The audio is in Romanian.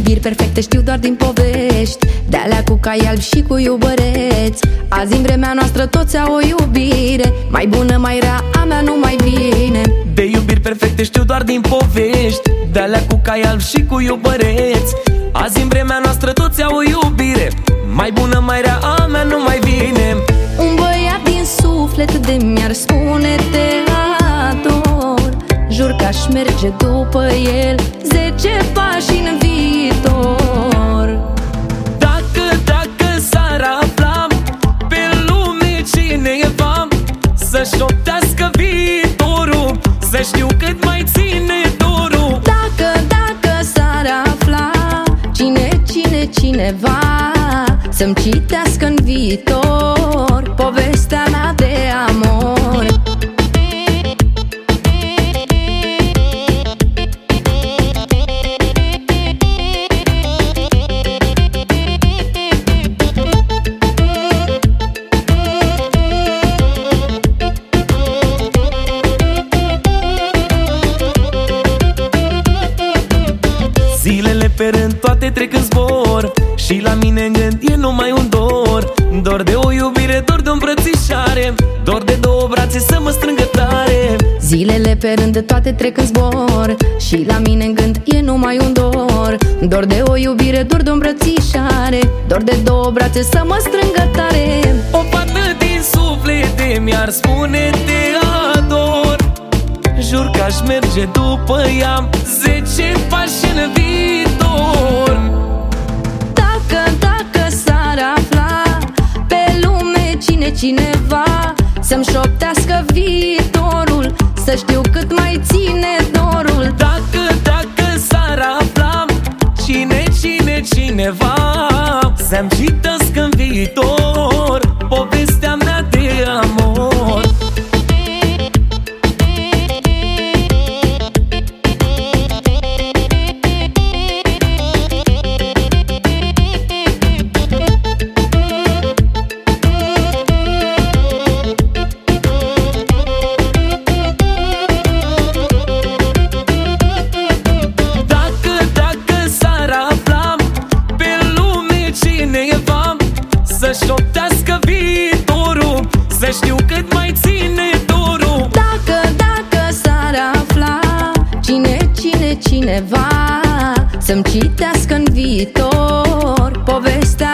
iubiri perfecte știu doar din povești. De alea cu cai albi și cu iubăreți Azi în vremea noastră toți au o iubire. Mai bună, mai rea, a mea nu mai vine. De iubiri perfecte știu doar din povești. De alea cu cai albi și cu iubăreți Azi în vremea noastră toți au o iubire. Mai bună, mai rea, a mea nu mai vine. Un băiat din suflet de mi-ar spune te ador. Jur că aș merge după el. Zece pași în viitor Să-și șoptească viitorul Să știu cât mai ține dorul. Dacă, dacă s-ar afla Cine, cine, cineva Să-mi citească în viitor Povestea mea de amor Zilele pe rând toate trec în zbor. Și la mine în gând e numai un dor. Dor de o iubire, dor de o îmbrățișare. Dor de două brațe să mă strângă tare. Zilele pe rând toate trec în zbor. Și la mine în gând e numai un dor. Dor de o iubire, dor de o îmbrățișare. Dor de două brațe să mă strângă tare. O fată din suflete mi-ar spune te ador. Jur că aș merge după ea. Zece pași în viitor Dacă, dacă s-ar afla Pe lume cine cineva Să-mi șoptească viitorul Să știu cât mai ține dorul Să-și șoptească viitorul Să știu cât mai ține dorul. Dacă, dacă s-ar afla Cine, cine, cineva Să-mi citească în viitor Povestea